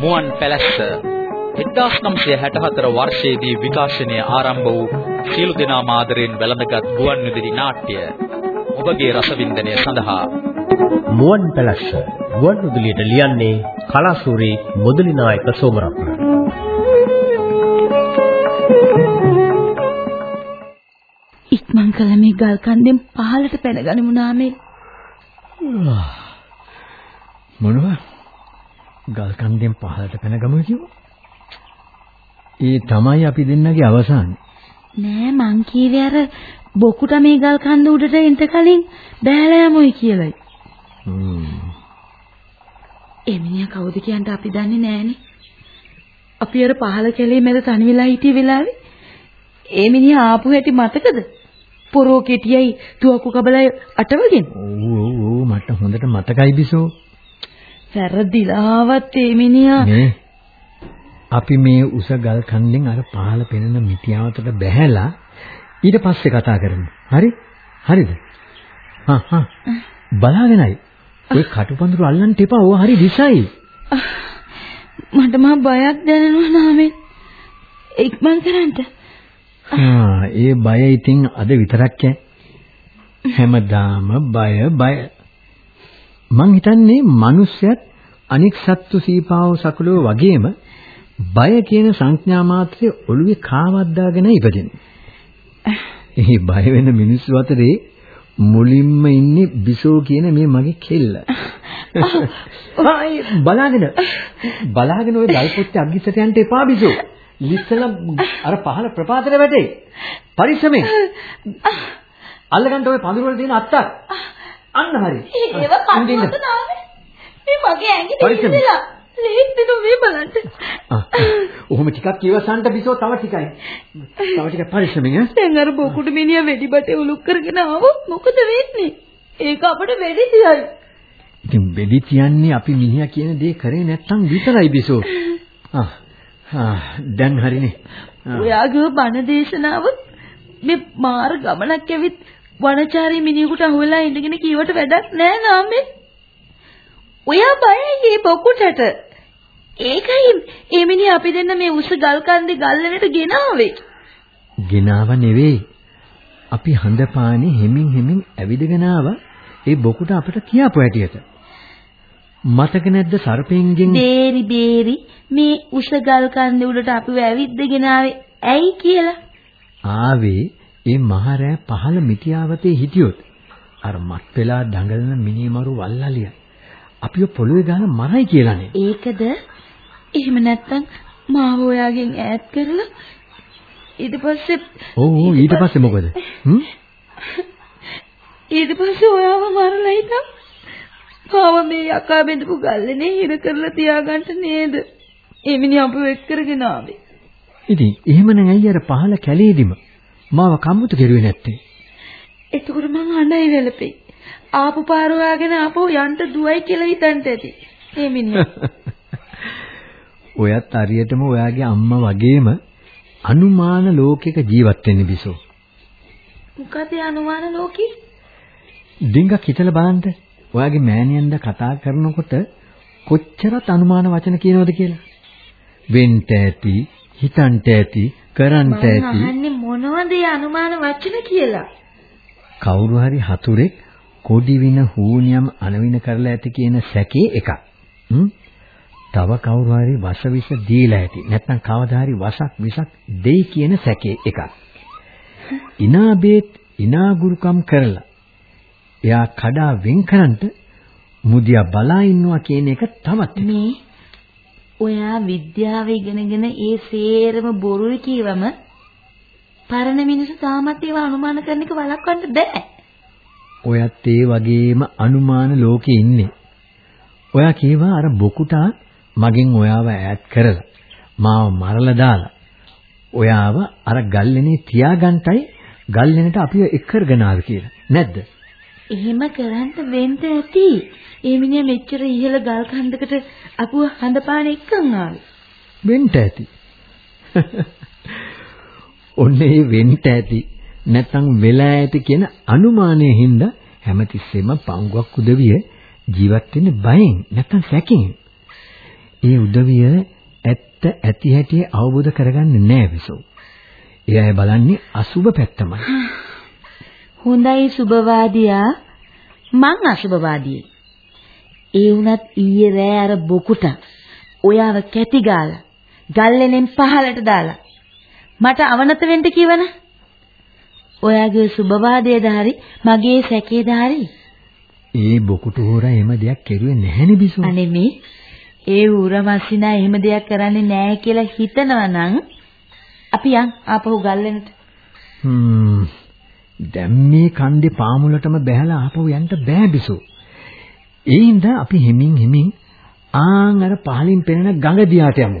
මුවන් පැලැස්ස 1964 වර්ෂයේදී විකාශනය ආරම්භ වූ සියලු දෙනා මාදරෙන් වැළඳගත් ගුවන් විදුලි නාට්‍ය ඔබගේ රසවින්දනය සඳහා. මුවන් පැලැස්ස ගුවන් විදුලියට ලියන්නේ කලාසූරි මුදලි නායක සෝමරත්න. ඉක්මන් කළ මේ ගල් කන්දෙන් පහළට පැනගනිමු නාමේ මොනවා ගල් කන්දෙන් පහළට පැනගමු කිව්වා ඒ තමයි අපි දෙන්නගේ අවසානය. නෑ මං කීවේ අර බොකුට මේ ගල් කන්ද උඩට එන්න කලින් බෑලා යමුයි කියලායි. හ්ම්. ඒ මිනිහා කවුද කියන්ට අපි දන්නේ නෑනේ. අපි අර පහල කැලේ මැද තනි වෙලා හිටිය වෙලාවේ ඒ මිනිහා ආපු හැටි මතකද? පොරෝ කෙටියයි තුවක්කු කබලයි අටවගෙන. ඔව් ඔව් මට හොඳට මතකයි බිසෝ. වැරදිලාවත් ඒ මිනිහා අපි මේ උස ගල් කන්දෙන් අර පහළ පෙනෙන මිටියාවතට බැහැලා ඊට පස්සේ කතා කරමු. හරි? හරිද? හා හා. බලාගෙනයි. ඔය කටුපඳුරු අල්ලන්න එපා. ඕවා හරි දිසයි. මට මහ බයක් දැනෙනවා නාමේ. ඉක්මන් කරන්න. ඒ බය ඉතින් අද විතරක්. හැමදාම බය බය. මං හිතන්නේ මිනිස්සයත් අනික් සත්තු සීපාව සකලෝ වගේම බය කියන සංඥා මාත්‍රය ඔළුවේ කාවද්දාගෙන ඉපදෙන්නේ. එහි බය වෙන මිනිස්සු අතරේ මුලින්ම ඉන්නේ බිසෝ කියන මේ මගේ කෙල්ල. ආයි බලාගෙන බලාගෙන ওই ගල්පොත්තේ අග්ගිසට යන්න එපා බිසෝ. ලිස්සලා අර පහළ ප්‍රපාතයට වැටේ. පරිස්සමෙන්. අල්ලගන්න ওই පඳුර වල තියෙන අත්තක්. අන්න හරි. ඒව කන්නද නාමේ? මේ මගේ ඇඟිලි ඉඳලා ලේත් මේ බලන්න. ඔහොම ටිකක් කියවසන්ට බිසෝ තව ටිකයි. තව ටිකක් පරිස්සමෙන් ඈ. දැන් අර බොකුඩ මිනිහා වෙඩි බටේ උලුක් කරගෙන ආවොත් මොකද වෙන්නේ? ඒක අපිට වෙඩි තියයි. ඉතින් වෙඩි තියන්නේ අපි මිනිහා කියන දේ කරේ නැත්තම් විතරයි බිසෝ. ආ. දැන් හරිනේ. ඔයාගේ බණ දේශනාව මේ මාර ගමනක් ඇවිත් වනචාරී මිනිහෙකුට අහුවෙලා ඉඳගෙන කීවට වැඩක් නෑ නාමේ. ඔයා බයයි මේ බොකුටට. ඒකයි ඒ මිනිහ අපි දෙන්න මේ උස ගල් කන්දේ ගල්ලනට ගෙනාවේ. ගෙනාව නෙවෙයි. අපි හඳපානේ හෙමින් හෙමින් ඇවිදගෙන ආවා ඒ බොකුට අපිට කියාපු හැටියට. මතක නැද්ද සර්පෙන්ගෙන්? බේරි බේරි. මේ උස ගල් කන්දේ උඩට අපිව ඇවිද්දගෙන ආවේ. ඇයි කියලා. ආවේ ඒ මහරෑ පහළ මිටියාවතේ හිටියොත්. අර මත් වෙලා දඟලන මිනිමරු වල්ලාලිය අපිව පොළොවේ ගාලා මරයි කියලානේ. ඒකද? එහෙම නැත්තම් මාව ඔයාගෙන් ඈත් කරලා ඊට පස්සේ ඔව් ඊට පස්සේ මොකද? ඊට පස්සේ ඔයාව මරලා ඉතින් මාව මේ යකා බෙදපු ගල්ලේ හිර කරලා තියාගන්න නේද? ඒ මිනිහ අපව එක් කරගෙන ආවේ. ඉතින් එහෙමනම් ඇයි අර පහළ කැලේදිම මාව කම්මුතු කෙරුවේ නැත්තේ? එතකොට මං අඬයි වැළපෙයි. ආපු පාර හොයාගෙන ආපහු යන්න දුවයි කියලා හිතන්ට ඇති. ඒ මිනිහා. ඔයත් හරියටම ඔයාගේ අම්මා වගේම අනුමාන ලෝකයක ජීවත් වෙන්න බිසෝ. මොකද අනුමාන ලෝකේ? ඩිංගක් හිතලා බලන්න. ඔයාගේ මෑණියන්ද කතා කරනකොට කොච්චරත් අනුමාන වචන කියනවද කියලා. වෙන්න ඇති, හිතන්ට ඇති, කරන්ට ඇති. මම අහන්නේ මොනවද අනුමාන වචන කියලා? කවුරු හරි හතුරෙක් කොඩි වින හූනියම් අනවින කරලා ඇති කියන සැකේ එකක්. තව කවුරු හරි වස විස දීලා ඇති. නැත්නම් කවදා හරි වසක් විසක් දෙයි කියන සැකේ එකක්. ඉනාබේත් ඉනාගුරුකම් කරලා එයා කඩා වෙන් කරන්ට මුදියා බලා ඉන්නවා කියන එක තවත් මේ ඔයා විද්‍යාව ඉගෙනගෙන ඒ සේරම බොරුයි කියවම පරණ මිනිස්සු තාමත් ඒවා අනුමාන කරන එක වළක්වන්න බෑ. ඔයත් ඒ වගේම අනුමාන ලෝකේ ඉන්නේ. ඔයා කීවා අර බොකුටා මගෙන් ඔයාව ඈත් කරලා මාව මරලා දාලා ඔයාව අර ගල්ලෙනේ තියාගන්ටයි ගල්ලෙනට අපිව එක් කරගෙන ආවේ කියලා. නැද්ද? එහෙම කරන්න වෙන්න ඇති. ඒ මිනිහා මෙච්චර ඉහළ ගල් කන්දකට අපුව හඳපාන එක්කන් ආවේ. වෙන්න ඇති. ඔන්නේ වෙන්න ඇති. නැත්තම් වෙලා ඇති කියන අනුමානයේ හින්දා හැමතිස්සෙම පංගුවක් උදවිය ජීවත් වෙන්නේ බයෙන් නැත්තම් සැකෙන්. ඒ උදවිය ඇත්ත ඇති හැටි අවබෝධ කරගන්නේ නැහැ විසෝ. ඒ අය බලන්නේ අසුබ පැත්තමයි. හොඳයි සුබවාදියා මං අසුබවාදී. ඒ වුණත් ඊයේ රෑ අර බොකුට ඔයාව කැටි ගාලා ගල්ලෙනෙන් පහලට දාලා මට අවනත වෙන්න කිවන. ඔයාගේ සුබවාදයේද හරි මගේ සැකේද හරි. ඒ බොකුට හොරා එහෙම දෙයක් කෙරුවේ නැහෙනේ බිසෝ. අනේ මේ ඒ ඌර මස්සිනා එහෙම දෙයක් කරන්නේ නැහැ කියලා හිතනවා නම් අපි යන් ආපහු ගල්ලෙනට. හ්ම් දැන් මේ කන්දේ පාමුලටම බැහැලා ආපහු යන්න බෑ බිසෝ. ඒ හින්දා අපි හිමින් හිමින් ආන් අර පහලින් පෙනෙන ගඟ දිහාට යමු.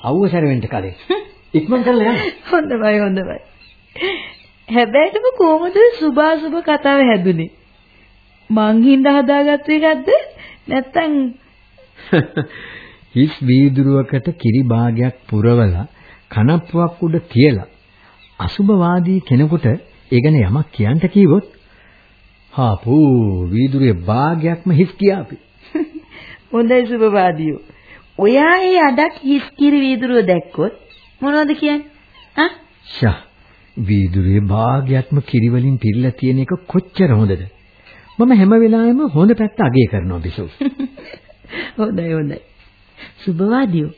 අවුව සැරෙන්න කලින්. ඉක්මන් කරලා යන්න. හොඳයි හොඳයි. හැබැයිටම කොහොමද සුභාසුභ කතාව හැදුනේ? මං හින්දා හදාගත්ත එකක්ද? නැත්තම් හිස් වීදුරුවකට කිරි භාගයක් පුරවලා කනප්පුවක් උඩ තියලා අසුභවාදී කෙනෙකුට ඒ ගැන යමක් කියන්න කිව්වොත් හාපෝ වීදුරුවේ භාගයක්ම හිස් කියාපි. හොඳයි සුභවාදියෝ. ඔයා ඒ අඩක් හිස් කිරි වීදුරුව දැක්කොත් මොනවද කියන්නේ? හා? ෂා වීදුරුවේ භාගයක්ම කිරි වලින් පිරලා තියෙන එක කොච්චර හොඳද? මම හැම වෙලාවෙම හොඳ පැත්ත අගය කරනවා බිසෝ. හොඳයි හොඳයි. සුභවාදියෝ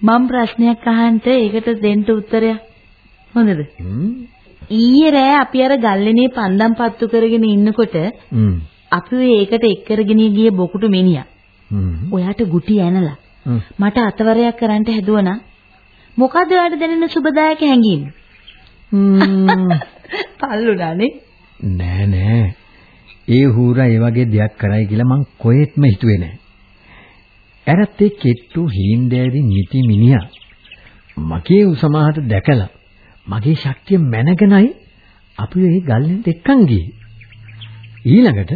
මම ප්‍රශ්නයක් අහන්න ඒකට දෙන්න උත්තරයක්. හොඳද? ඊයේ රෑ අපි අර ගල්ලෙනේ පන්දම් පත්තු කරගෙන ඉන්නකොට අපි ඒකට එක් කරගෙන ගිය බොකුටු මිනිහා. ඔයාට ගුටි ඇනලා මට අතවරයක් කරන්න හැදුවනම් මොකද ඔයාට දැනෙන සුබදායක හැඟීම? පල්ලුණානේ. නෑ නෑ. ඒ හූරා ඒ වගේ දෙයක් කරයි කියලා මං කොහෙත්ම හිතුවේ නෑ. ඇරත් ඒ කෙට්ටු හීන්දෑවි නිති මිනිහා මගේ උසමාහට දැකලා මගේ ශක්තිය මැනගෙනයි අපි ඒ ගල්ලෙන් එක්කන් ගියේ. ඊළඟට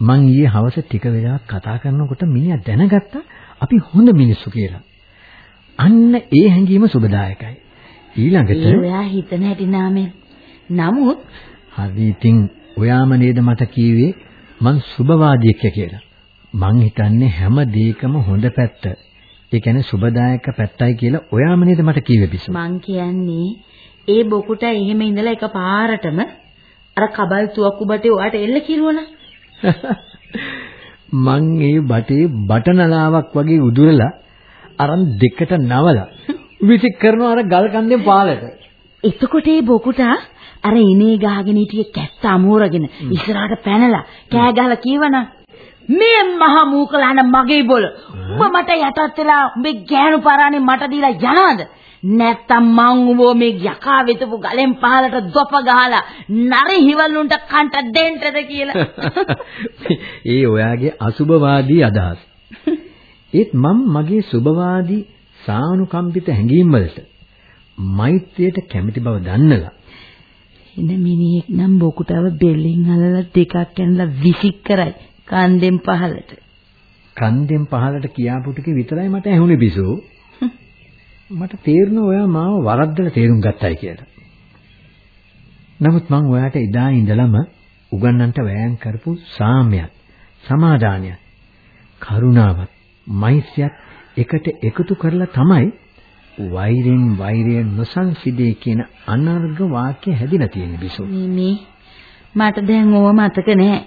මං ඊයේ හවස ටික වෙලාවක් කතා කරනකොට මිනිහා දැනගත්තා අපි හොඳ මිනිස්සු කියලා. අන්න ඒ හැඟීම සුබදායකයි. ඊළඟට ඔයා හිතන හැටි නාමෙන්. නමුත් හරි ඉතින් ඔයාම නේද මට කිව්වේ මං සුබවාදියෙක් කියලා. මං හිතන්නේ හැම දෙයකම හොඳ පැත්ත. ඒ කියන්නේ සුබදායක පැත්තයි කියලා ඔයාම නේද මට කිව්වේ බිසෝ. මං කියන්නේ ඒ බොකුට එහෙම ඉඳලා එක පාරටම අර කබල් තුවක්කු බටේ ඔයාට එල්ල කිරුවනා. මං ඒ බටේ බටනලාවක් වගේ උදුරලා අරන් දෙකට නවලා විසික් කරනවා අර ගල් කන්දේ පාලට. එතකොට ඒ බොකුට අර ඉනේ ගහගෙන හිටිය කැත්ත අමෝරගෙන ඉස්සරහට පැනලා කෑ ගහලා කියවනම් මේ මහ මූකලහන මගේ බොල. උඹ මට යටත් වෙලා උඹේ ගෑනු පරානේ මට දීලා යනවද? නැත්තම් මං උඹ මේ යකා වෙතපු ගලෙන් පහලට දොප ගහලා නරි හිවලුන්ට කන්ට දෙන්නද කියලා. ඒ ඔයාගේ අසුබවාදී අදහස්. ඒත් මම මගේ සුබවාදී සානුකම්පිත හැඟීම් වලට මෛත්‍රියට කැමති බව දන්නලා එන මිනිහෙක් නම් බොකුටව බෙල්ලෙන් අලලා දෙකක් කනලා විසික් කරයි කන්දෙන් පහලට. කන්දෙන් පහලට කියාපු ටික විතරයි මට ඇහුනේ බිසෝ. මට තේරුණා ඔයා මාව වරද්දලා තේරුම් ගත්තයි කියලා. නමුත් මං ඔයාට එදා ඉඳලම උගන්නන්ට වෑයම් කරපු සාම්‍යයක්, සමාදානයක්, කරුණාවක්, මෛත්‍රියක් එකට එකතු කරලා තමයි වෛරෙන් වෛරය නොසන්සිදේ කියන අනර්ග වාක්‍ය හැදිලා තියෙන්නේ බිසෝ. මේ මට දැන් ඕව මතක නැහැ.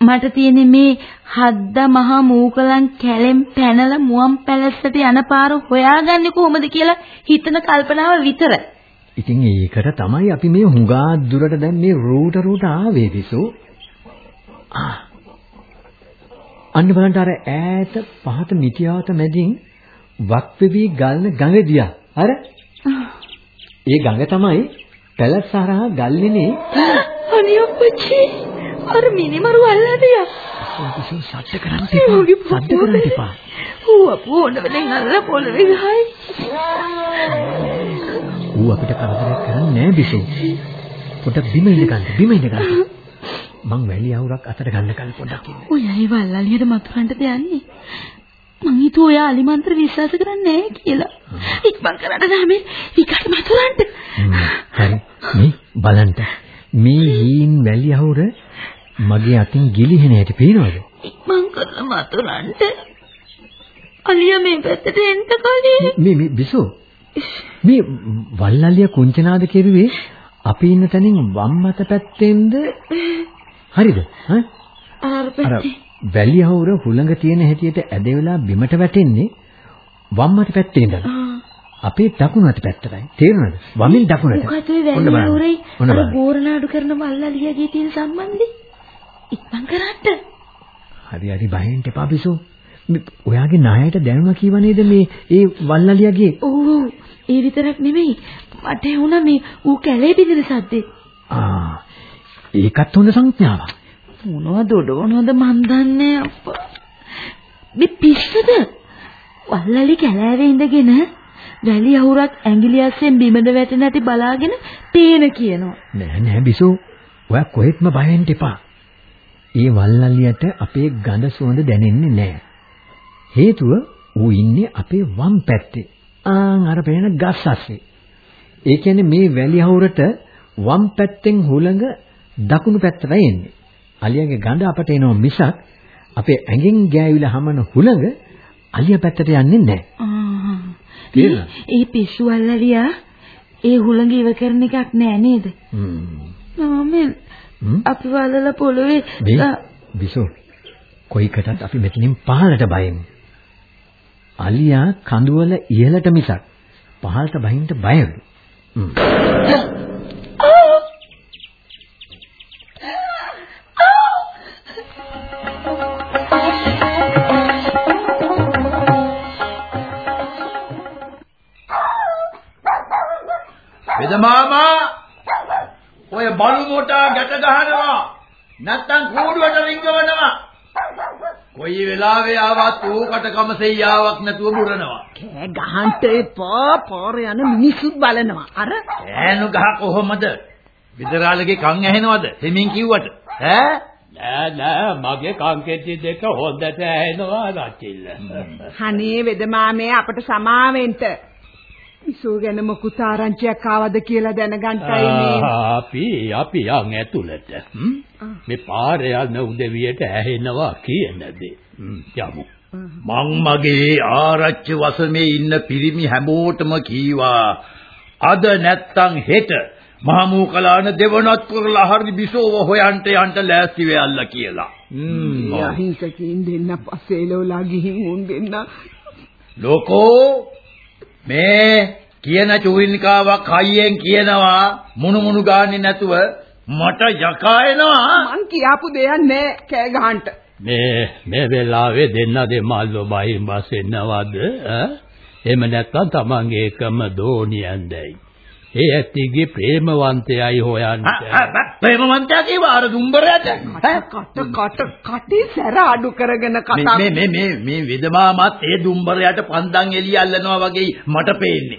මට තියෙන්නේ මේ හද්ද මහා මූකලන් කැලෙන් පැනලා මුවන් පැලැස්සට යන පාර හොයාගන්නේ කොහොමද කියලා හිතන කල්පනාව විතරයි. ඉතින් ඒකට තමයි අපි මේ හුඟා දුරට දැන් මේ රූට රූට ආවේ විසෝ. ආ. අන්න බලන්න අර ඈත පහත මිටියාත මැදින් වක්පෙවි ගල්න ගඟ දිහා. අර ඒ ගඟ තමයි පැලසහරහා ගල්ලිනේ අනිය අප්පච්චි අර මිනිමරු අල්ලන්න යා. සෝපිසෝ සද්ද කරන්න එපා. සද්ද කරන්න එපා. ඌ අපෝන වෙලෙන් අල්ලලා පොළවේ ගහයි. ඌ අපිට කරදරයක් කරන්නේ නෑ බිසෝ. පොඩක් බිම ඉඳ ගන්න. බිම ඉඳ ගන්න. මං වැලි අවුරක් අතට ගන්න කල් පොඩක් ඉන්න. ඔය අය වල්ලාලියට මතුරන්ට දෙන්නේ. මං හිතුවා ඔයා අලිමන්ත්‍ර විශ්වාස කරන්නේ නැහැ කියලා. ඉක්මන් කරන්න නාමේ විකට මතුරන්ට. හරි. මේ බලන්න. මේ හීන් වැලි අවුර මගේ අතින් ගිලිහෙන හැටි පේනවද? ඉක්මන් කරලා මතුරන්ට. අලිය මේ පැත්තට එන්න කලින්. මේ මේ බිසෝ මේ වල්ලලිය කුංචනාද කෙරුවේ අපි ඉන්න තැනින් වම් අත පැත්තෙන්ද හරිද අර. වැලිය හවුර හුළඟ තියෙන හැටියට ඇදෙවලා බිමට වැටෙන්නේ වම් අත පැත්තේ ඉඳලා. අපේ දකුණු අත පැත්තටයි තේරුණාද වමෙන් දකුණට මොකද වැලිය ඔන්න අර. ගෝරනාඩු කරන මල්ලාලියගේ තියෙන සම්බන්ධය? ඉක්මන් කරන්න. හරි හරි බයෙන් බිසෝ මේ ඔයාගේ නායයට දැනුණා කීව නේද මේ ඒ වල්ලලියගේ ඔව්. ඒ විතරක් නෙමෙයි. මට වුණා මේ ඌ කැලේ බින්දින සද්දේ. ආ ඒකත් හොඳ සංඥාවක් මොනවද ඔඩවනවද මන් දන්නේ අප්පා. මේ පිස්සුද? වල්ලලි කැලෑවේ ඉඳගෙන වැලි අහුරක් ඇඟිලි අස්සෙන් බිමට වැටෙන ඇති බලාගෙන පේන කියනවා. නෑ නෑ බිසෝ ඔයා කොහෙත්ම බයෙන් එපා. ඒ වල්ලල්ලියට අපේ ගඳ සුවඳ දැනෙන්නේ නෑ. හේතුව ඌ ඉන්නේ අපේ වම් පැත්තේ. ආන් අර පේන ගස් අස්සේ. ඒ කියන්නේ මේ වැලි හවුරට වම් පැත්තෙන් හුළඟ දකුණු පැත්තට එන්නේ. අලියාගේ ගඳ අපට එනවා මිසක් අපේ ඇඟෙන් ගෑවිලා හමන හුළඟ අලියා පැත්තට යන්නේ නෑ. ආ. තේරුණා? ඒ පිස්සු වල්ලලියා ඒ හුළඟ ඉව කරන එකක් නෑ නේද? හ්ම්. අපි වලලා පොළවේ බිසෝ කොයිකටත් අපි මෙතනින් පහළට බයෙමු. අලියා කඳුවල ඉහළට මිසක් පහළට බහින්න බයලු. හ්ම්. වෙද මාමා ඔය බලු මොටා ගැට ගහනවා. නැත්තම් කූඩුවට රිංගවනවා කොයි වෙලාවෙ ආවත් ඌකට කමසෙයියාවක් නැතුව බුරනවා. කෑ ගහන්න එපා පාර යන මිනිස්සුත් බලනවා. අර ඈනු ගහ කොහොමද? විදරාලගේ කන් ඇහෙනවද? දෙමින් කිව්වට. ඈ? නෑ නෑ මගේ කංකෙටි දෙක හොඳට ඇහෙනවා රචිල්ල. අනේ වෙදමාමේ අපට සමාවෙන්න විසෝ ගැන මොකුත් ආරංචියක් ආවද කියලා දැනගන්නයි මේ අපි අපි යන් ඇතුළට. හ්ම්? මේ පාරේ යන උදවියට ඇහෙනවා කියන දේ. හ්ම්, යමු. මං මගේ ආරච්චි වසමේ ඉන්න පිරිමි හැමෝටම කීවා අද නැත්තම් හෙට මහමූකලාන දෙවනත් කරලා හරි බිසෝව හොයන්ට යන්න ලෑස්ති වෙයල්ලා කියලා. මේ අහිංසකයින් දෙන්න පස්සේ එලවලා ගිහින් උන් දෙන්න ලෝකෝ මේ කියන චූරිනිකාවක් හයියෙන් කියනවා මුණු මුණු ගාන්නේ නැතුව මට යකා එනවා මං කියාපු දෙයක් නෑ කෑ ගහන්න මේ මේ වෙලාවේ දෙන්න දෙමල්ලෝ බයින් බසෙන්නවද? ඈ? එහෙම නැත්නම් තමන්ගේ එකම දෝනියෙන්දයි. ඒ ඇත්තිගේ ප්‍රේමවන්තයයි හොයන්න. ප්‍රේමවන්තයා කියවා අර දුම්බරයට කට කට කටේ සැර අඩු කරගෙන කතා මේ මේ මේ මේ විදමාමත් ඒ දුම්බරයට පන්දන් එළිය අල්ලනවා වගේ මට පේන්නේ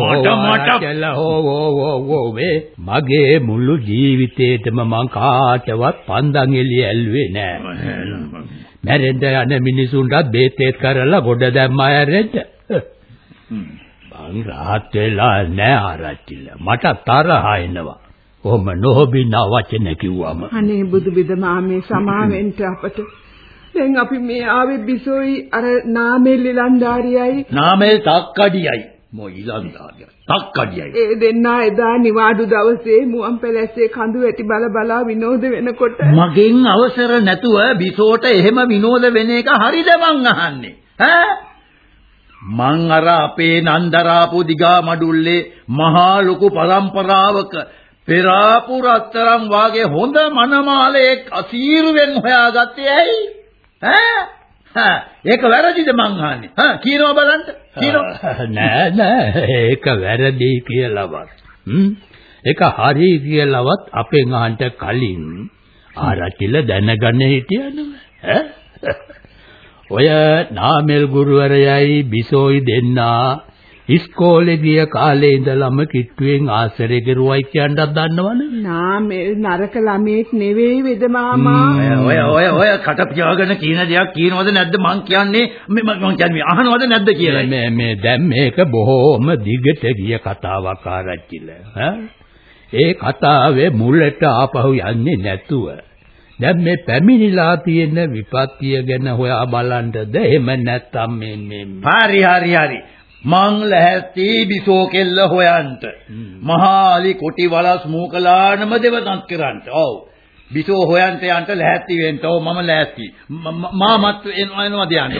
මට මට හෝ මේ මගේ මුළු ජීවිතේටම මං කාටවත් පන්දන් එළිය ඇල්ලුවේ නෑ. මැරෙන්න යන මිනිසුන්ට බේතේත් කරලා ගොඩ දැම්මා ඇරෙන්න. මං rahat වෙලා නෑ ආරච්චිල. මට තරහ එනවා. කොහොම නොහොබිනා වචන කිව්වම. අනේ බුදු බෙදමාමේ සමාවෙන්න අපට. දැන් අපි මේ ආවේ බිසෝයි අර නාමෙල් ලන්දාරියයි නාමල් තක්කඩියයි. මො ඊළඟ තක්කඩියයි. ඒ දෙන්නා එදා නිවාඩු දවසේ මුවන් පැලැස්සේ කඳු වැටි බල බලා විනෝද වෙනකොට මගෙන් අවසර නැතුව බිසෝට එහෙම විනෝද වෙන එක හරිද මං අහන්නේ? ඈ මං අර අපේ නන්දරාපු දිගා මඩුල්ලේ මහා ලොකු පරම්පරාවක පෙරාපු රත්තරන් වාගේ හොඳ මනමාලයක් අසීරුවෙන් හොයාගත්තේ ඇයි? ඈ? හා ඒක වැරදිද මං අහන්නේ? හා කියනවා බලන්න. කියනවා නෑ නෑ. ඒක වැරදි කියලාවත්. හ්ම්? ඒක හරි කියලාවත් අපෙන් අහන්න කලින් ආරච්චිල දැනගන්න හිටියනම ඈ? ඔය නාමල් ගුරුවරයයි බිසෝයි දෙන්නා. ඉස්කෝලේ ගිය කාලේ ඉඳලම කිට්ටුවෙන් ආශ්‍රය කෙරුවයි කියන්නත් දන්නවනේ. නාමෙල් නරක ළමෙක් නෙවෙයි වෙදමාමා ඔය ඔය ඔය කට පියාගෙන කියන දෙයක් කියනවද නැද්ද? මං කියන්නේ මේ මං කියන්නේ අහනවද නැද්ද කියලා. මේ මේ දැන් මේක බොහොම දිගට ගිය කතාවක් ආරච්චිල. ඈ? ඒ කතාවේ මුලට ආපහු යන්නේ නැතුව දැන් මේ පැමිණිලා තියෙන විපත්තිය ගැන හොයා බලන්නද? එහෙම නැත්නම් මේ මේ හරි හරි හරි. මං ලැහැත්ති බිසෝ කෙල්ල හොයන්ට. මහාලි කොටි වලස් මූකලානම දෙවනත් කරන්ට. ඔව්. බිසෝ හොයන්ට යන්ට ලැහැත්ති වෙන්න. ඔව් මම ලැහැත්ති. මාමත් එනවා ධානය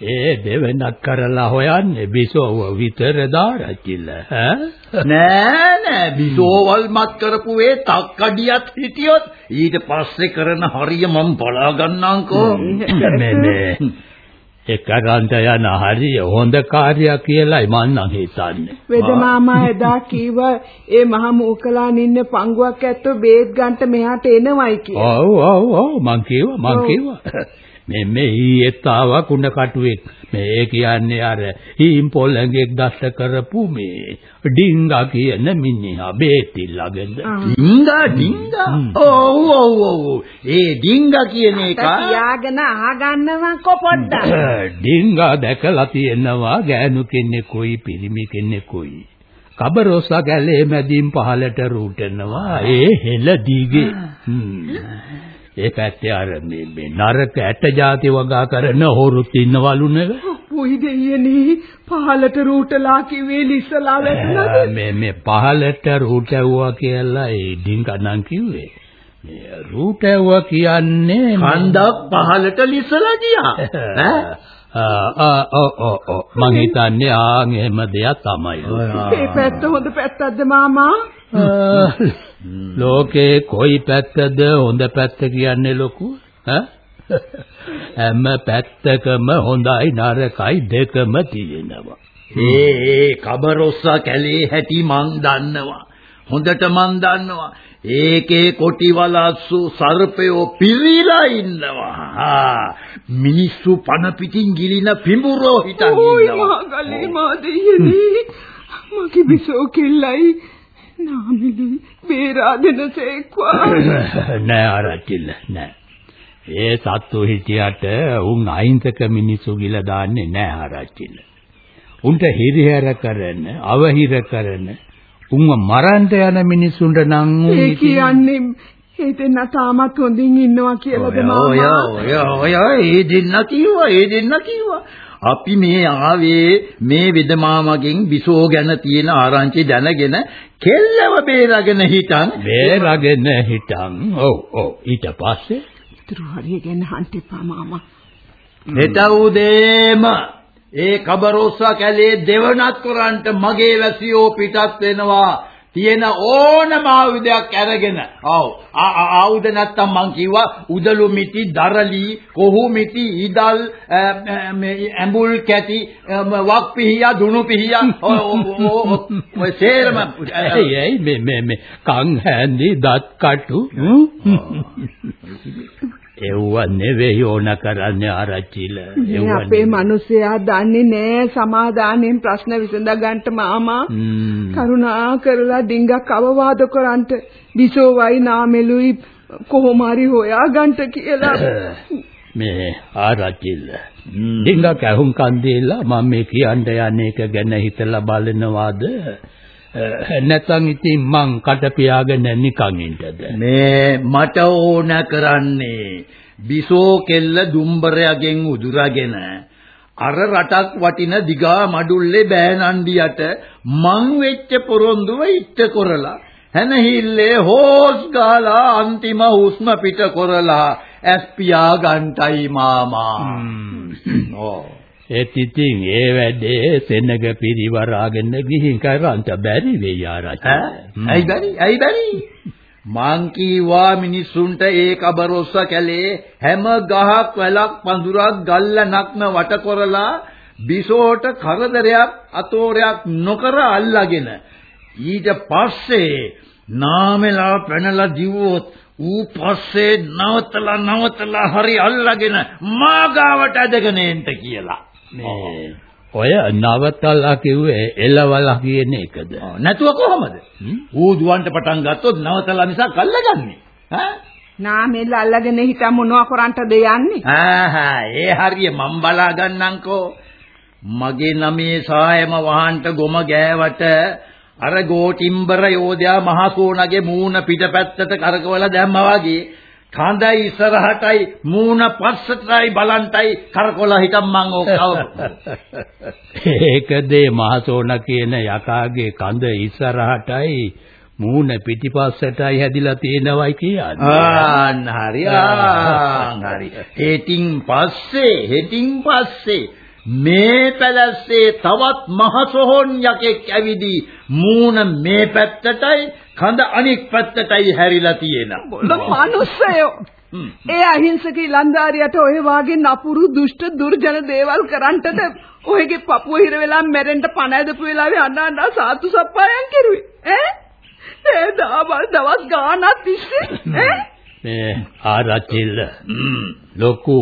ඒ දෙවෙනක් කරලා හොයන්නේ බිසෝව විතර දාරචිල්ල ඈ? නෑ නෑ. බිසෝවල් මත් කරපු ඒ තක්කඩියත් හිටියොත් ඊට පස්සේ කරන හරිය මම බලා ගන්නම්කෝ මේ මේ. ඒ කරන්ට යන හරිය හොඳ කාර්යයක් කියලායි මං නම් හිතන්නේ. වෙද මාමා එදා කීව ඒ මහ මූකලාන් ඉන්න පංගුවක් ඇත්තෝ බේත් ගන්නට මෙහාට එනවයි කියලා. ඔව් ඔව් ඔව්. මං කිව්වා මං කිව්වා මේ මේ ඊයේත් ආවා කුණ කටුවෙක්. මේ කියන්නේ අර හීම් පොළඟෙක් දැස්ස කරපු මේ ඩිංගා කියන මිනිහා බේතිල්ලගෙන්ද ඩිංගා ඩිංගා? ඔව් ඔව් ඔව්. ඒ ඩිංගා කියන එක තියාගෙන අහගන්නවකෝ පොඩ්ඩක්. ඩිංගා දැකලා තියෙනවා ගෑනු කෙනෙකුයි පිරිමි කෙනෙකුයි කබරොස්සා ගැලේ මැදින් පහලට රූටනවා. ඒ හෙළ දිගේ ඒ පැත්තේ අර මේ මේ නරක ඇට జాති වගා කරන හොරුත් ඉන්නවලු නෙව පුයි දෙයියනේ පහලට රූටලා කිව්වේ ලිස්සලා වැටුණාද? මේ මේ පහලට රූටවුවා කියලා ඒ ඩිංගනන් කිව්වේ. මේ රූටවුවා කියන්නේ කන්දක් පහලට ලිසලා ගියා. ඈ? මං හිතන්නේ ආන් එහෙම දෙයක් තමයි. ඒ පැත්ත හොඳ පැත්තක්ද මාමා? ලෝකේ කොයි පැත්තද හොඳ පැත්ත කියන්නේ ලොකු? හැම පැත්තකම හොඳයි නරකයි දෙකම තියෙනවා. ඒ ඒ කබරොස්සා කැලේ හැටි මං දන්නවා. හොඳට මං දන්නවා. ඒකේ කොටි වලස්සු සර්පයෝ පිරීලා ඉන්නවා. මිනිස්සු පන පිටින් ගිලින පිඹුරෝ හිටන් ඉන්නවා. මහගලේ මා දෙයියනේ. මගේ බිසෝ කෙල්ලයි නාමිලුයි බේරා දෙනසේක්වා. නෑ ආරච්චිල නෑ ඒ සත්තු හිටියට උන් අහිංසක මිනිස්සු ගිල දාන්නේ නෑ ආරච්චිල උන්ට හිරිහැර කරන අවහිර කරන උන්ව මරන්න යන මිනිස්සුන්ට නම් ඒ කියන්නේ ඒ දෙන්න තාමත් හොඳින් ඉන්නවා කියලාද ඔය මාමා? ඔය ඔය ඒ දෙන්න කිව්වා ඒ දෙන්න කිව්වා අපි මේ ආවේ මේ වෙදමාමගෙන් බිසෝ ගැන තියෙන ආරංචි දැනගෙන කෙල්ලව බේරගෙන හිටන් බේරගෙන හිටන්. ඔව් ඔව්. ඊට පස්සේ? ඉතුරු හරිය ගැන හන්ට එපා මාමා. හෙට උදේම ඒ කබරොස්සා කැලේ දෙවනත් කරන්ට මගේ වැසියෝ පිටත් වෙනවා තියෙන ඕනම ආයුධයක් අරගෙන. ඔව්. ආයුධ නැත්තම් මං කිව්වා උදළු මිටි, දරලි, කොහු මිටි, ඉදල්, ඇඹුල් කැටි, වක් පිහියා, දුණු පිහියා ඔය සේරම ඇයි මේ මේ මේ කන් හැන්දි දත් කටු එව්ව නෙවෙයි ඕන කරන්නේ ආරච්චිල. එව්ව අපේ මිනිස්සයා දන්නේ නෑ සමාදානෙන් ප්‍රශ්න විසඳ ගන්නට මාමා. කරුණා කරලා ඩිංගක් අවවාද කරන්ට බිසෝවයි නාමෙලුයි කොහොම හරි හොයා ගන්නට කියලා. මේ ආරච්චිල. ඩිංග කැහුම් කන් දීලා මම මේ කියන්න යන්නේ එක ගැන හිතලා බලනවාද නැත්නම් ඉතින් මං කට පියාගෙන නිකන් ඉන්නද? මේ මට ඕන කරන්නේ බිසෝ කෙල්ල දුම්බරයගෙන් උදුරගෙන අර රටක් වටින දිගා මඩුල්ලේ බෑනන්ඩියට මං වෙච්ච පොරොන්දුව ඉෂ්ට කරලා හැනහිල්ලේ හෝස් ගාලා අන්තිම හුස්ම පිට කරලා ඇස් පියා ගන්ටයි මාමා. ඕ ඒත් ඉතින් ඒ වැඩේ සෙනග පිරිවරාගෙන ගිහින් කරන්ට බැරි වෙයි ආරච්චිල ඈ? ඇයි බැරි? ඇයි බැරි? මං කීවා මිනිස්සුන්ට ඒ කබරොස්ස කැලේ හැම ගහක් වැලක් පඳුරක් ගල්ල නක්ම වට කරලා බිසෝට කරදරයක් අතෝරයක් නොකර අල්ලාගෙන ඊට පස්සේ නාමෙලා පැනලා දිව්වොත් ඌ පස්සේ නවතලා නවතලා හරි අල්ලාගෙන මාගාවට ඇදගෙන එන්න කියලා. මේ ඔය නවතලා කිව්වේ එලවලා කියන එකද නැතුව කොහමද? ඌ දුවන්ට පටන් ගත්තොත් නවතලා නිසා කල්ලගන්නේ. ඈ? නාමෙල්ල අල්ලගෙන හිටා මොනවා කරන්නද යන්නේ? ආහා ඒ හරිය මම් බලා ගන්නම්කෝ. මගේ නමේ සායම වහන්ට ගොම ගෑවට අර ගෝටිම්බර යෝධයා මහසෝනගේ මූණ පිටපැත්තට කරකවලා දැම්මා වගේ කඳ ඉස්සරහටයි මූණ පස්සටයි බලන්ටයි කරකොලා හිටම් මං ඒකදේ මහසෝන කියන යකාගේ කඳ ඉස්සරහටයි මූණ පිටිපස්සටයි හැදිලා තියෙනවයි කියන්නේ. ආන් හරි ආන් හරි. හෙටින් පස්සේ හෙටින් පස්සේ මේ පැලස්සේ තවත් මහසොහොන් යකෙක් ඇවිදී මූණ මේ පැත්තටයි කඳ අනික් පැත්තටයි හැරිලා තියෙනවා. මිනිස්සයෝ. ඒ අහිංසක ඉලන්දාරියට ඔය වාගේ නපුරු දුෂ්ට දුර්ජන දේවල් කරන්ටද ඔයගේ පපුව හිර වෙලා මැරෙන්න පණ ඇදපු වෙලාවේ අඬ අඬ සාතු සප්පායම් කෙරුවේ. ඈ? ඒ දාබල් දවස් ගානක් තිස්සේ? ඈ? මේ ආරච්චිල්ල ලොකු.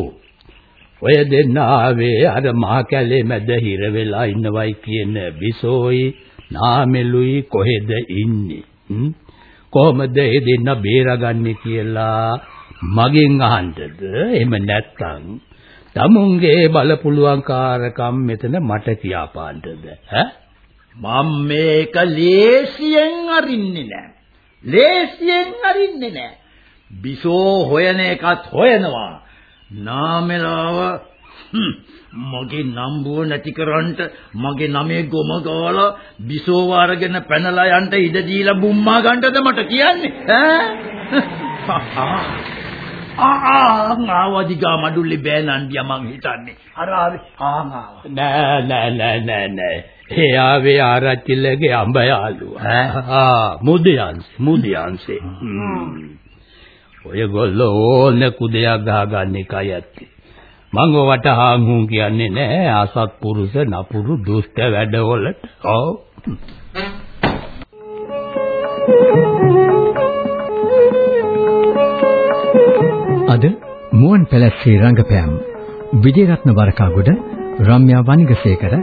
ඔය දෙන්න ආවේ අර මහ කැලේ මැද හිර වෙලා ඉන්නවයි කියන බිසෝයි නාමෙලුයි කොහෙද ඉන්නේ? කොහමද ඒ දෙන්න බේරගන්නේ කියලා මගෙන් අහන්නද එහෙම නැත්නම් තමුන්ගේ බලපුලුවන්කාරකම් මෙතන මට කියාපාන්නද ඈ මම මේක ලේසියෙන් අරින්නේ නෑ. ලේසියෙන් අරින්නේ නෑ. බිසෝ හොයන එකත් හොයනවා. නාමෙලාව හ්ම්, මගේ නම්බුව නැති කරන්ට මගේ නමේ ගොම ගාලා බිසෝව අරගෙන පැනලා යන්න ඉඩ දීලා බුම්මා ගන්නද මට කියන්නේ? ඈ? ආ ආවදිගා මඩුල්ලේ බෑනන්දියා මං හිතන්නේ. අර අර ආ නෑ නෑ නෑ නෑ නෑ. ඒ ආවේ ආරච්චිලගේ අඹ යාළුවා. ආ මුදියන්සේ මුදියන්සේ. ඔයගොල්ලෝ ඕන කුදයක් ගහගන්න එකයි ඇත්තේ මං ඔවට හාමුන් කියන්නේ නෑ. අසත්පුරුෂ නපුරු දුෂ්ට වැඩවලට. ඔව්. අද මුවන් පැලස්සේ රංගපෑම්. විජේරත්න වරකාගොඩ රම්‍යා වනිගසේකර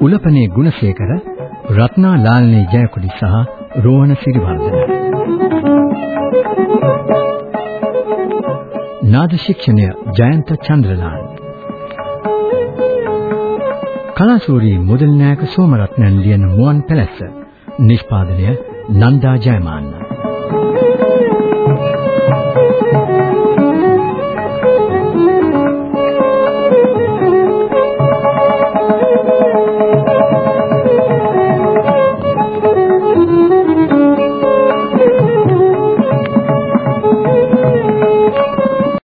උලපනේ ගුණසේකර රත්නා ලාල්නේ ජයකොඩි සහ රෝහණ සිරිවර්ධන නාද ශික්ෂණය ජයන්ත චන්ද්‍රලාල්. කලාසූරි මුදල් නායක සෝමරත්නන් ලියන මුවන් පැලස්ස. නිෂ්පාදනය නන්දා ජයමාන්න.